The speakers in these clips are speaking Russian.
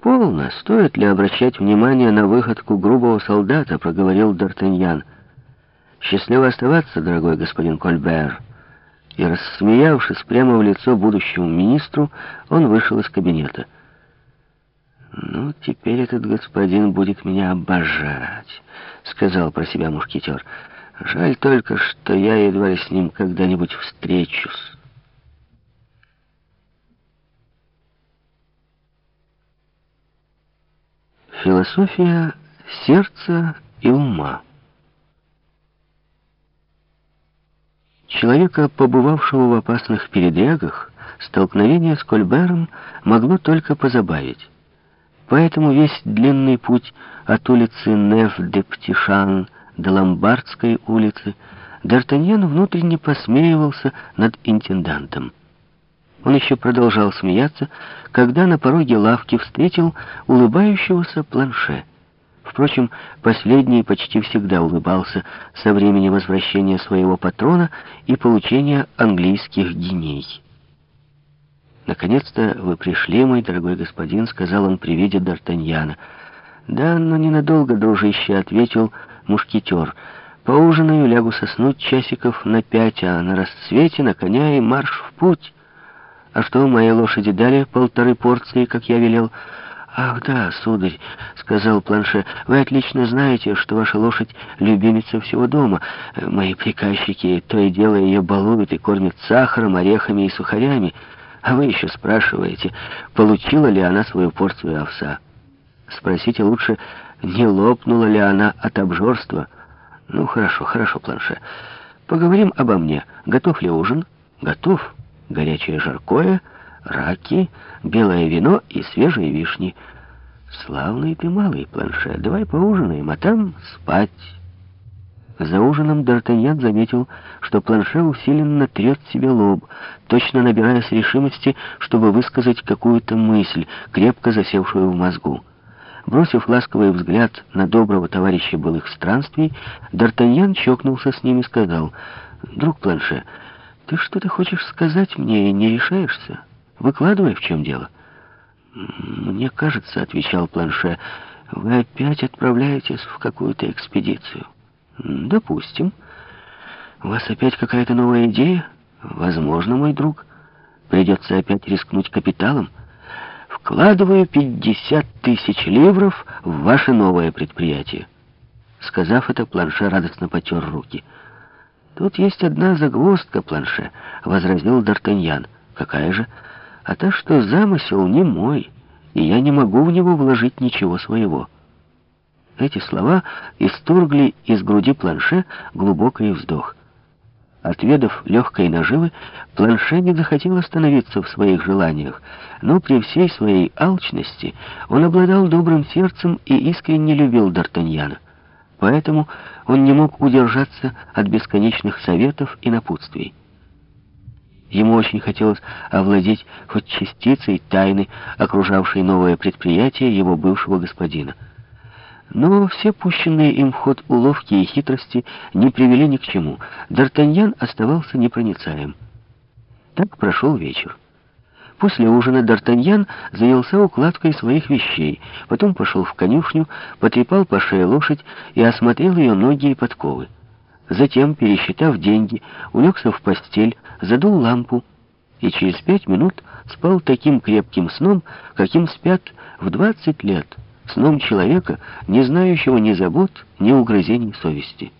«Полно. Стоит ли обращать внимание на выходку грубого солдата?» — проговорил Д'Артаньян. «Счастливо оставаться, дорогой господин Кольбер». И, рассмеявшись прямо в лицо будущему министру, он вышел из кабинета. «Ну, теперь этот господин будет меня обожать», — сказал про себя мушкетер. «Жаль только, что я едва ли с ним когда-нибудь встречусь». Философия сердца и ума. Человека, побывавшего в опасных передрягах, столкновение с Кольбером могло только позабавить. Поэтому весь длинный путь от улицы Неф-де-Птишан до Ломбардской улицы Д'Артаньян внутренне посмеивался над интендантом. Он еще продолжал смеяться, когда на пороге лавки встретил улыбающегося планше. Впрочем, последний почти всегда улыбался со времени возвращения своего патрона и получения английских гиней. «Наконец-то вы пришли, мой дорогой господин», — сказал он при виде Д'Артаньяна. «Да, но ненадолго, дружище», — ответил мушкетер. «Поужинаю, лягу соснуть часиков на пять, а на рассвете на коня и марш в путь». «А что, моей лошади дали полторы порции, как я велел?» «Ах, да, сударь», — сказал Планше, — «вы отлично знаете, что ваша лошадь — любимица всего дома. Мои приказчики то и дело ее балуют и кормят сахаром, орехами и сухарями. А вы еще спрашиваете, получила ли она свою порцию овса. Спросите лучше, не лопнула ли она от обжорства. Ну, хорошо, хорошо, Планше. Поговорим обо мне. Готов ли ужин? Готов» горячее жаркое, раки, белое вино и свежие вишни. Славный ты малый, планше, давай поужинаем, а там спать. За ужином Д'Артаньян заметил, что планше усиленно трет себе лоб, точно набираясь решимости, чтобы высказать какую-то мысль, крепко засевшую в мозгу. Бросив ласковый взгляд на доброго товарища былых странствий, Д'Артаньян чокнулся с ним и сказал, «Друг Планше, ты что-то хочешь сказать мне и не решаешься? Выкладывай, в чем дело. Мне кажется, отвечал Планше, вы опять отправляетесь в какую-то экспедицию. Допустим. У вас опять какая-то новая идея? Возможно, мой друг. Придется опять рискнуть капиталом. Вкладываю 50 тысяч ливров в ваше новое предприятие. Сказав это, Планше радостно потер руки. «Тут есть одна загвоздка, планше», — возразил Д'Артаньян. «Какая же? А та, что замысел не мой, и я не могу в него вложить ничего своего». Эти слова исторгли из груди планше глубокий вздох. Отведав легкой наживы, Планше не захотел остановиться в своих желаниях, но при всей своей алчности он обладал добрым сердцем и искренне любил Д'Артаньяна. Поэтому он не мог удержаться от бесконечных советов и напутствий. Ему очень хотелось овладеть хоть частицей тайны, окружавшей новое предприятие его бывшего господина. Но все пущенные им в ход уловки и хитрости не привели ни к чему. Д'Артаньян оставался непроницаем. Так прошел вечер. После ужина Д'Артаньян занялся укладкой своих вещей, потом пошел в конюшню, потрепал по шее лошадь и осмотрел ее ноги и подковы. Затем, пересчитав деньги, улегся в постель, задул лампу и через пять минут спал таким крепким сном, каким спят в двадцать лет, сном человека, не знающего ни забот, ни угрызений совести.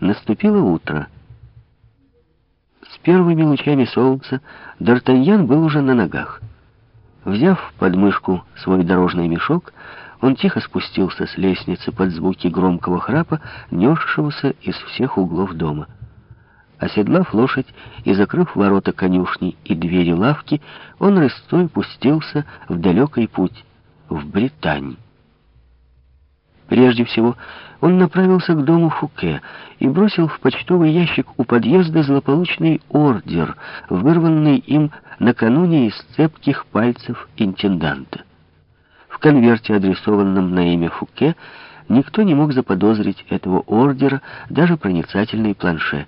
Наступило утро. Первыми лучами солнца Д'Артаньян был уже на ногах. Взяв под мышку свой дорожный мешок, он тихо спустился с лестницы под звуки громкого храпа, несшегося из всех углов дома. Оседлав лошадь и закрыв ворота конюшни и двери лавки, он рысцой пустился в далекий путь, в Британь. Прежде всего, он направился к дому Фуке и бросил в почтовый ящик у подъезда злополучный ордер, вырванный им накануне из цепких пальцев интенданта. В конверте, адресованном на имя Фуке, никто не мог заподозрить этого ордера, даже проницательный планше.